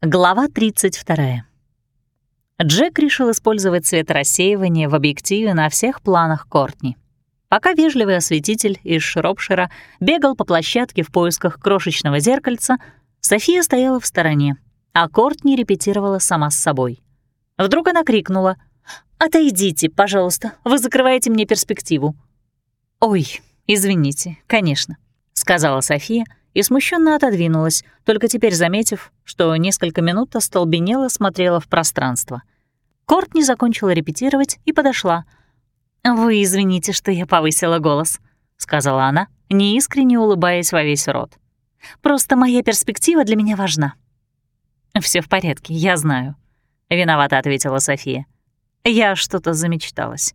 Глава 32. Джек решил использовать цвет рассеивания в объективе на всех планах Кортни. Пока вежливый осветитель из Шропшира бегал по площадке в поисках крошечного зеркальца, София стояла в стороне, а Кортни репетировала сама с собой. Вдруг она крикнула «Отойдите, пожалуйста, вы закрываете мне перспективу». «Ой, извините, конечно», — сказала София — и смущенно отодвинулась, только теперь заметив, что несколько минут остолбенело смотрела в пространство. Кортни закончила репетировать и подошла. «Вы извините, что я повысила голос», — сказала она, неискренне улыбаясь во весь рот. «Просто моя перспектива для меня важна». Все в порядке, я знаю», — виновато ответила София. «Я что-то замечталась».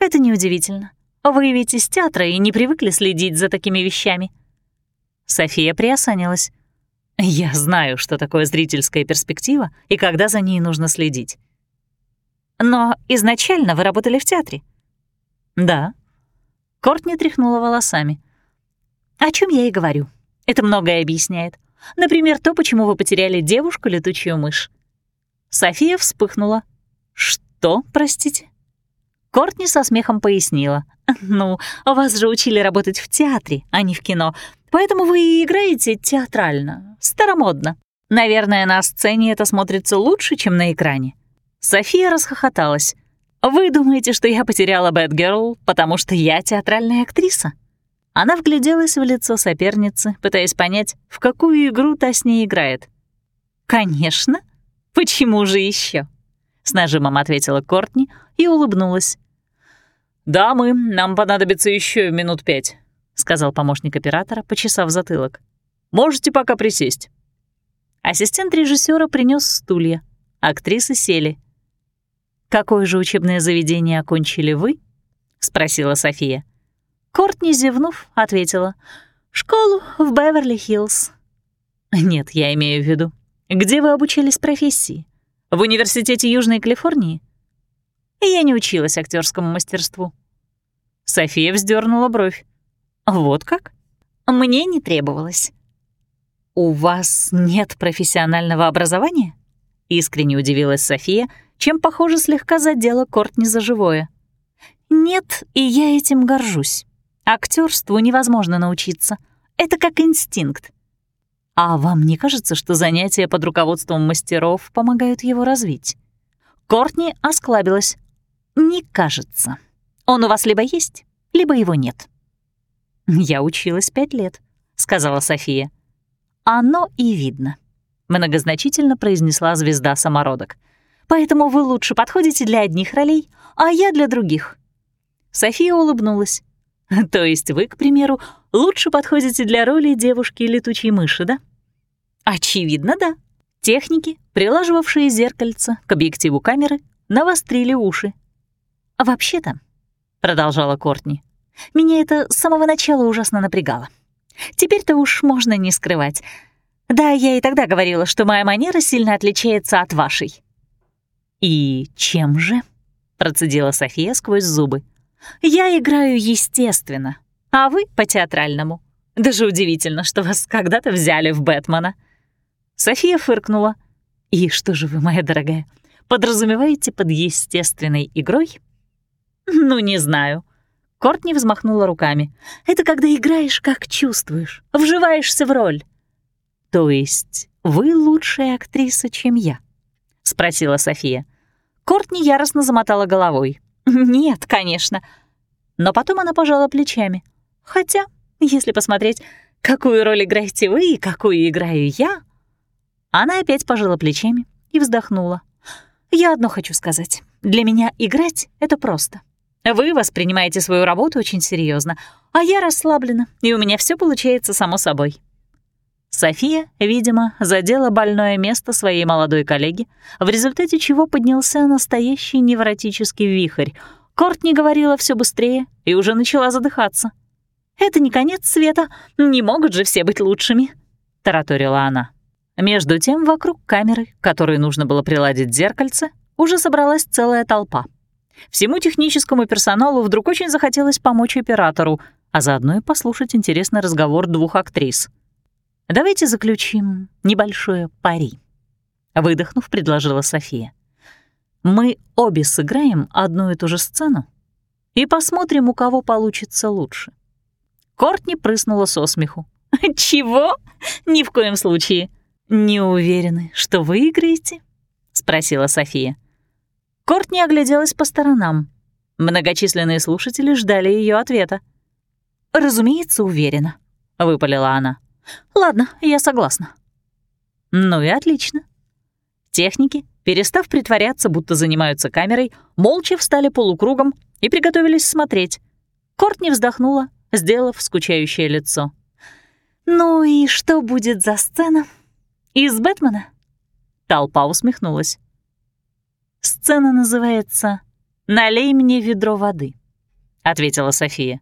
«Это неудивительно. Вы ведь из театра и не привыкли следить за такими вещами», София приосанилась. «Я знаю, что такое зрительская перспектива и когда за ней нужно следить». «Но изначально вы работали в театре?» «Да». Кортни тряхнула волосами. «О чем я и говорю. Это многое объясняет. Например, то, почему вы потеряли девушку, летучую мышь». София вспыхнула. «Что, простите?» Кортни со смехом пояснила. «Ну, вас же учили работать в театре, а не в кино, Поэтому вы и играете театрально, старомодно. Наверное, на сцене это смотрится лучше, чем на экране». София расхохоталась. «Вы думаете, что я потеряла Бэтгерл, потому что я театральная актриса?» Она вгляделась в лицо соперницы, пытаясь понять, в какую игру та с ней играет. «Конечно. Почему же еще? С нажимом ответила Кортни и улыбнулась. «Дамы, нам понадобится еще минут пять сказал помощник оператора, почесав затылок. «Можете пока присесть». Ассистент режиссера принес стулья. Актрисы сели. «Какое же учебное заведение окончили вы?» — спросила София. Кортни, зевнув, ответила. «Школу в Беверли-Хиллз». «Нет, я имею в виду. Где вы обучались профессии? В Университете Южной Калифорнии?» «Я не училась актерскому мастерству». София вздернула бровь. Вот как? Мне не требовалось. У вас нет профессионального образования? Искренне удивилась София, чем, похоже, слегка задела Кортни за живое. Нет, и я этим горжусь. Актерству невозможно научиться. Это как инстинкт. А вам не кажется, что занятия под руководством мастеров помогают его развить? Кортни осклабилась. Не кажется. Он у вас либо есть, либо его нет. «Я училась пять лет», — сказала София. «Оно и видно», — многозначительно произнесла звезда самородок. «Поэтому вы лучше подходите для одних ролей, а я для других». София улыбнулась. «То есть вы, к примеру, лучше подходите для роли девушки-летучей мыши, да?» «Очевидно, да». Техники, прилаживавшие зеркальце к объективу камеры, навострили уши. «Вообще-то», — продолжала Кортни, меня это с самого начала ужасно напрягало. Теперь-то уж можно не скрывать. Да, я и тогда говорила, что моя манера сильно отличается от вашей. «И чем же?» — процедила София сквозь зубы. «Я играю естественно, а вы — по-театральному. Даже удивительно, что вас когда-то взяли в Бэтмена». София фыркнула. «И что же вы, моя дорогая, подразумеваете под естественной игрой?» «Ну, не знаю. Кортни взмахнула руками. «Это когда играешь, как чувствуешь, вживаешься в роль». «То есть вы лучшая актриса, чем я?» — спросила София. Кортни яростно замотала головой. «Нет, конечно». Но потом она пожала плечами. «Хотя, если посмотреть, какую роль играете вы и какую играю я...» Она опять пожала плечами и вздохнула. «Я одно хочу сказать. Для меня играть — это просто. Вы воспринимаете свою работу очень серьезно, а я расслаблена, и у меня все получается само собой». София, видимо, задела больное место своей молодой коллеги, в результате чего поднялся настоящий невротический вихрь. Кортни говорила все быстрее и уже начала задыхаться. «Это не конец света, не могут же все быть лучшими», — тараторила она. Между тем, вокруг камеры, которой нужно было приладить зеркальце, уже собралась целая толпа — Всему техническому персоналу вдруг очень захотелось помочь оператору, а заодно и послушать интересный разговор двух актрис. Давайте заключим небольшое пари. — выдохнув, предложила София. «Мы обе сыграем одну и ту же сцену и посмотрим, у кого получится лучше». Кортни прыснула со смеху. «Чего? Ни в коем случае. Не уверены, что выиграете?» — спросила София. Кортни огляделась по сторонам. Многочисленные слушатели ждали ее ответа. «Разумеется, уверена», — выпалила она. «Ладно, я согласна». «Ну и отлично». Техники, перестав притворяться, будто занимаются камерой, молча встали полукругом и приготовились смотреть. Кортни вздохнула, сделав скучающее лицо. «Ну и что будет за сцена? Из Бэтмена?» Толпа усмехнулась. «Сцена называется «Налей мне ведро воды», — ответила София.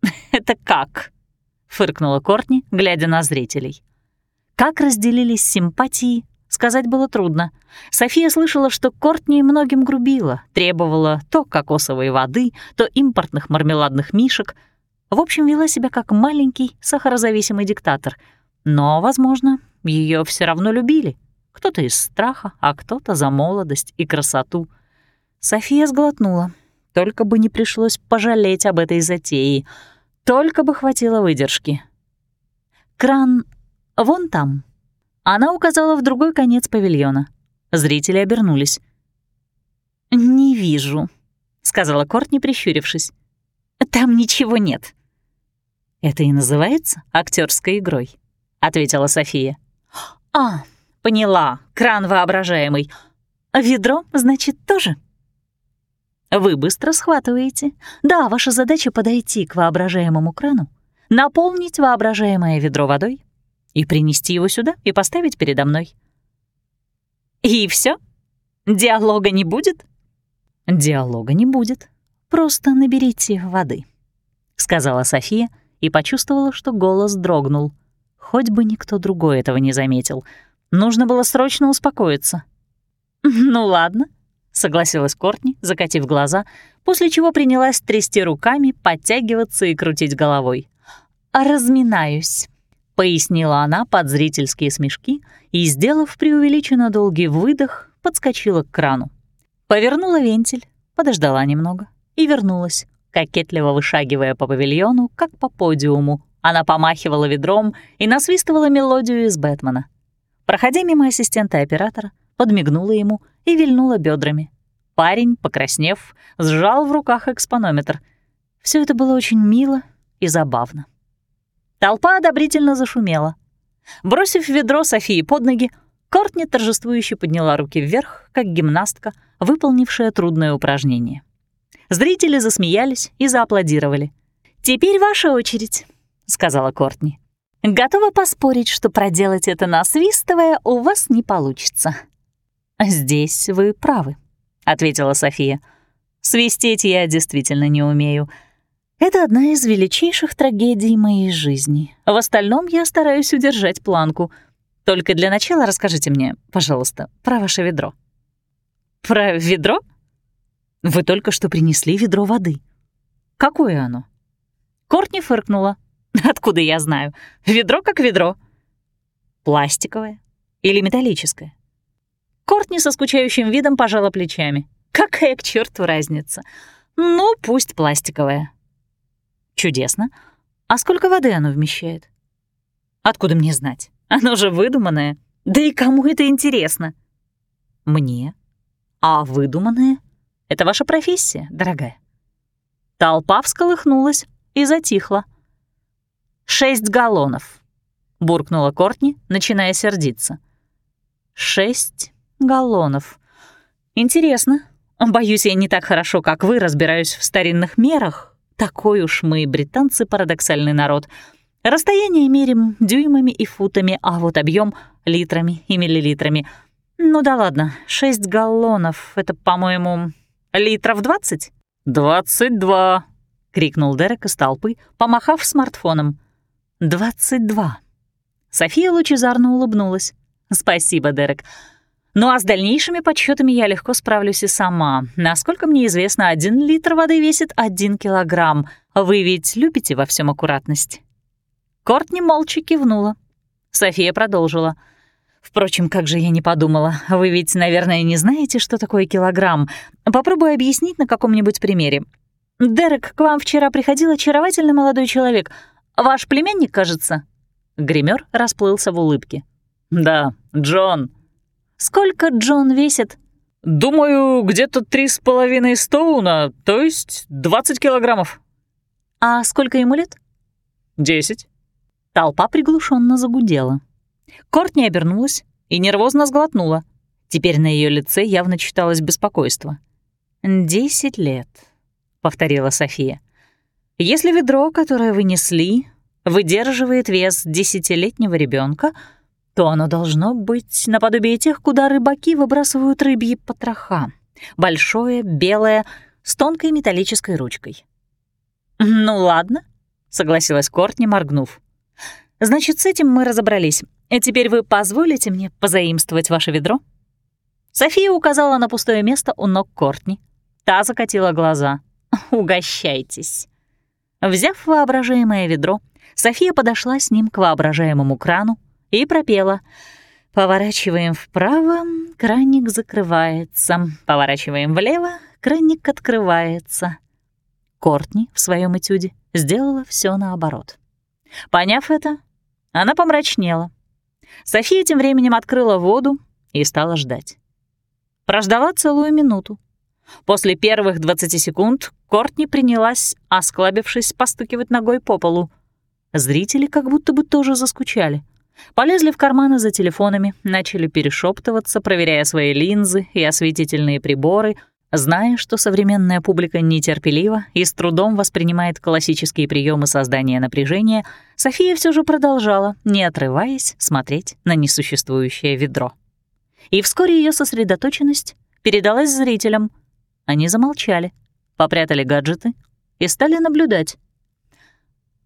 «Это как?» — фыркнула Кортни, глядя на зрителей. Как разделились симпатии, сказать было трудно. София слышала, что Кортни многим грубила, требовала то кокосовой воды, то импортных мармеладных мишек. В общем, вела себя как маленький сахарозависимый диктатор. Но, возможно, ее все равно любили. Кто-то из страха, а кто-то за молодость и красоту. София сглотнула. Только бы не пришлось пожалеть об этой затее. Только бы хватило выдержки. «Кран вон там». Она указала в другой конец павильона. Зрители обернулись. «Не вижу», — сказала Кортни, прищурившись. «Там ничего нет». «Это и называется актерской игрой», — ответила София. «А, Поняла, кран воображаемый. Ведро, значит, тоже? Вы быстро схватываете. Да, ваша задача подойти к воображаемому крану, наполнить воображаемое ведро водой и принести его сюда и поставить передо мной. И все? Диалога не будет? Диалога не будет. Просто наберите воды, сказала София и почувствовала, что голос дрогнул. Хоть бы никто другой этого не заметил — Нужно было срочно успокоиться. «Ну ладно», — согласилась Кортни, закатив глаза, после чего принялась трясти руками, подтягиваться и крутить головой. «Разминаюсь», — пояснила она под зрительские смешки и, сделав преувеличенно долгий выдох, подскочила к крану. Повернула вентиль, подождала немного и вернулась, кокетливо вышагивая по павильону, как по подиуму. Она помахивала ведром и насвистывала мелодию из «Бэтмена». Проходя мимо ассистента оператора, подмигнула ему и вильнула бедрами. Парень, покраснев, сжал в руках экспонометр. Все это было очень мило и забавно. Толпа одобрительно зашумела. Бросив ведро Софии под ноги, Кортни торжествующе подняла руки вверх, как гимнастка, выполнившая трудное упражнение. Зрители засмеялись и зааплодировали. «Теперь ваша очередь», — сказала Кортни. Готова поспорить, что проделать это насвистывая у вас не получится. «Здесь вы правы», — ответила София. «Свистеть я действительно не умею. Это одна из величайших трагедий моей жизни. В остальном я стараюсь удержать планку. Только для начала расскажите мне, пожалуйста, про ваше ведро». «Про ведро?» «Вы только что принесли ведро воды. Какое оно?» Кортни фыркнула. Откуда я знаю? Ведро как ведро. Пластиковое или металлическое? Кортни со скучающим видом пожала плечами. Какая к черту разница? Ну, пусть пластиковое. Чудесно. А сколько воды оно вмещает? Откуда мне знать? Оно же выдуманное. Да и кому это интересно? Мне. А выдуманное — это ваша профессия, дорогая. Толпа всколыхнулась и затихла. «Шесть галлонов», — буркнула Кортни, начиная сердиться. «Шесть галлонов. Интересно. Боюсь, я не так хорошо, как вы, разбираюсь в старинных мерах. Такой уж мы, британцы, парадоксальный народ. Расстояние мерим дюймами и футами, а вот объем литрами и миллилитрами. Ну да ладно, шесть галлонов — это, по-моему, литров двадцать?» «Двадцать два», — крикнул Дерек из толпы, помахав смартфоном. «Двадцать два». София лучезарно улыбнулась. «Спасибо, Дерек. Ну а с дальнейшими подсчетами я легко справлюсь и сама. Насколько мне известно, один литр воды весит один килограмм. Вы ведь любите во всем аккуратность?» Кортни молча кивнула. София продолжила. Впрочем, как же я не подумала. Вы ведь, наверное, не знаете, что такое килограмм. Попробую объяснить на каком-нибудь примере. Дерек, к вам вчера приходил очаровательный молодой человек. Ваш племянник, кажется?» Гример расплылся в улыбке. «Да, Джон». «Сколько Джон весит?» «Думаю, где-то три с половиной стоуна, то есть двадцать килограммов». «А сколько ему лет?» «Десять». Толпа приглушенно загудела. Кортни обернулась и нервозно сглотнула. Теперь на ее лице явно читалось беспокойство. «Десять лет», — повторила София. «Если ведро, которое вы несли, выдерживает вес десятилетнего ребенка, то оно должно быть наподобие тех, куда рыбаки выбрасывают рыбьи потроха. Большое, белое, с тонкой металлической ручкой. «Ну ладно», — согласилась Кортни, моргнув. «Значит, с этим мы разобрались. И теперь вы позволите мне позаимствовать ваше ведро?» София указала на пустое место у ног Кортни. Та закатила глаза. «Угощайтесь». Взяв воображаемое ведро, София подошла с ним к воображаемому крану и пропела «Поворачиваем вправо, краник закрывается, поворачиваем влево, краник открывается». Кортни в своем этюде сделала все наоборот. Поняв это, она помрачнела. София тем временем открыла воду и стала ждать. Прождала целую минуту. После первых 20 секунд Кортни принялась, осклабившись, постукивать ногой по полу. Зрители как будто бы тоже заскучали. Полезли в карманы за телефонами, начали перешептываться, проверяя свои линзы и осветительные приборы — Зная, что современная публика нетерпелива и с трудом воспринимает классические приемы создания напряжения, София все же продолжала, не отрываясь, смотреть на несуществующее ведро. И вскоре ее сосредоточенность передалась зрителям. Они замолчали, попрятали гаджеты и стали наблюдать.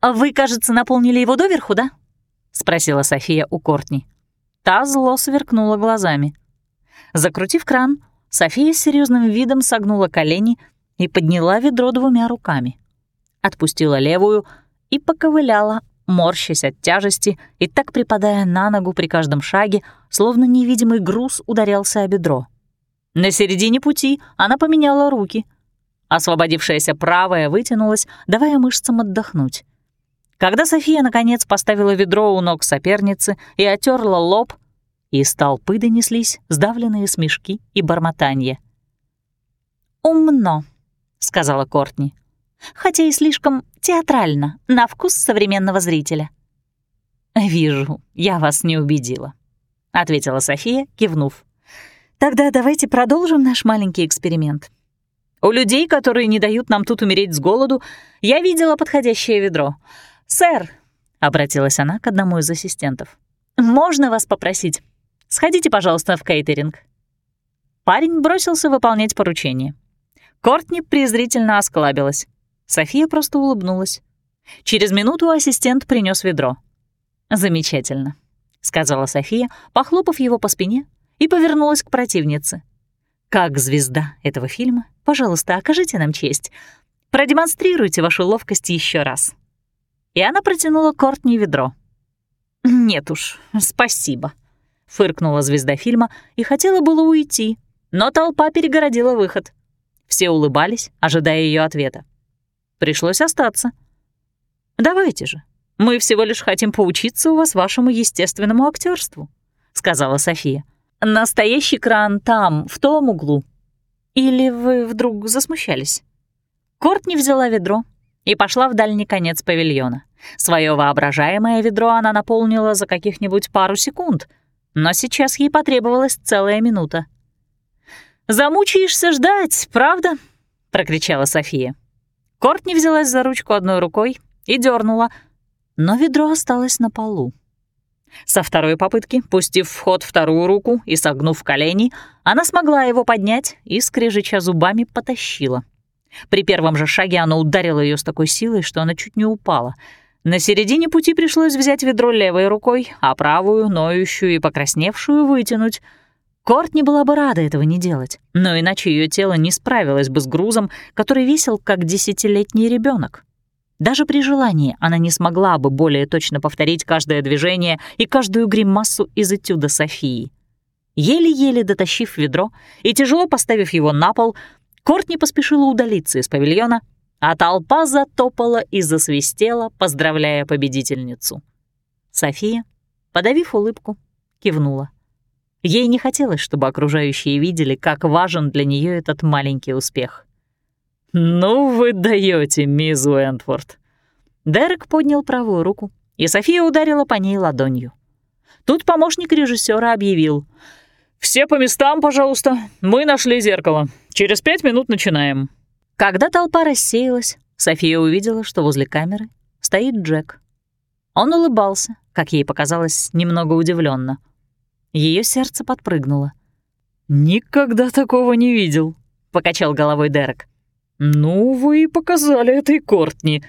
«А «Вы, кажется, наполнили его доверху, да?» — спросила София у Кортни. Та зло сверкнула глазами. Закрутив кран, София с серьезным видом согнула колени и подняла ведро двумя руками. Отпустила левую и поковыляла, морщась от тяжести и так припадая на ногу при каждом шаге, словно невидимый груз ударялся о бедро. На середине пути она поменяла руки. Освободившаяся правая вытянулась, давая мышцам отдохнуть. Когда София, наконец, поставила ведро у ног соперницы и отерла лоб, из толпы донеслись сдавленные смешки и бормотанье. «Умно», — сказала Кортни, «хотя и слишком театрально, на вкус современного зрителя». «Вижу, я вас не убедила», — ответила София, кивнув. «Тогда давайте продолжим наш маленький эксперимент. У людей, которые не дают нам тут умереть с голоду, я видела подходящее ведро. «Сэр», — обратилась она к одному из ассистентов, «можно вас попросить Сходите, пожалуйста, в кейтеринг». Парень бросился выполнять поручение. Кортни презрительно осклабилась. София просто улыбнулась. Через минуту ассистент принес ведро. «Замечательно», — сказала София, похлопав его по спине, и повернулась к противнице. «Как звезда этого фильма, пожалуйста, окажите нам честь. Продемонстрируйте вашу ловкость еще раз». И она протянула Кортни ведро. «Нет уж, спасибо», фыркнула звезда фильма и хотела было уйти, но толпа перегородила выход. Все улыбались, ожидая ее ответа. Пришлось остаться. «Давайте же, мы всего лишь хотим поучиться у вас вашему естественному актерству, сказала София. «Настоящий кран там, в том углу. Или вы вдруг засмущались?» Кортни взяла ведро и пошла в дальний конец павильона. Своё воображаемое ведро она наполнила за каких-нибудь пару секунд, но сейчас ей потребовалась целая минута. «Замучаешься ждать, правда?» — прокричала София. Кортни взялась за ручку одной рукой и дернула, но ведро осталось на полу. Со второй попытки, пустив в ход вторую руку и согнув колени, она смогла его поднять и, скрежеча зубами, потащила. При первом же шаге оно ударило ее с такой силой, что она чуть не упала — на середине пути пришлось взять ведро левой рукой, а правую, ноющую и покрасневшую, вытянуть. Корт не была бы рада этого не делать, но иначе ее тело не справилось бы с грузом, который весил как десятилетний ребенок. Даже при желании она не смогла бы более точно повторить каждое движение и каждую гримасу из этюда Софии. Еле-еле дотащив ведро и тяжело поставив его на пол, Кортни поспешила удалиться из павильона, а толпа затопала и засвистела, поздравляя победительницу. София, подавив улыбку, кивнула. Ей не хотелось, чтобы окружающие видели, как важен для нее этот маленький успех. «Ну вы даете, мисс Уэнтворд!» Дерек поднял правую руку, и София ударила по ней ладонью. Тут помощник режиссера объявил. «Все по местам, пожалуйста. Мы нашли зеркало. Через пять минут начинаем». Когда толпа рассеялась, София увидела, что возле камеры стоит Джек. Он улыбался, как ей показалось, немного удивленно. Ее сердце подпрыгнуло. «Никогда такого не видел», — покачал головой Дерек. «Ну, вы и показали этой Кортни».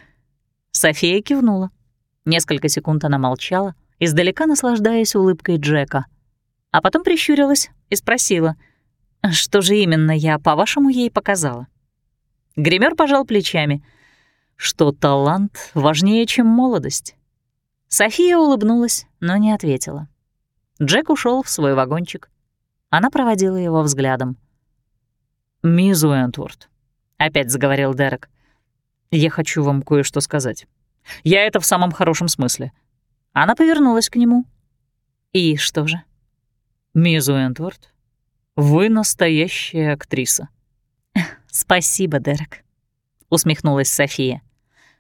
София кивнула. Несколько секунд она молчала, издалека наслаждаясь улыбкой Джека. А потом прищурилась и спросила, «Что же именно я, по-вашему, ей показала?» Гример пожал плечами, что талант важнее, чем молодость. София улыбнулась, но не ответила. Джек ушел в свой вагончик. Она проводила его взглядом. «Мисс Уэнтворд», — опять заговорил Дерек, — «я хочу вам кое-что сказать. Я это в самом хорошем смысле». Она повернулась к нему. «И что же?» «Мисс Уэнтворд, вы настоящая актриса». «Спасибо, Дерек», — усмехнулась София.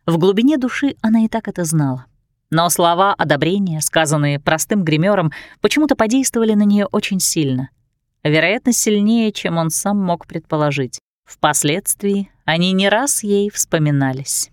В глубине души она и так это знала. Но слова одобрения, сказанные простым гримером, почему-то подействовали на нее очень сильно. Вероятно, сильнее, чем он сам мог предположить. Впоследствии они не раз ей вспоминались.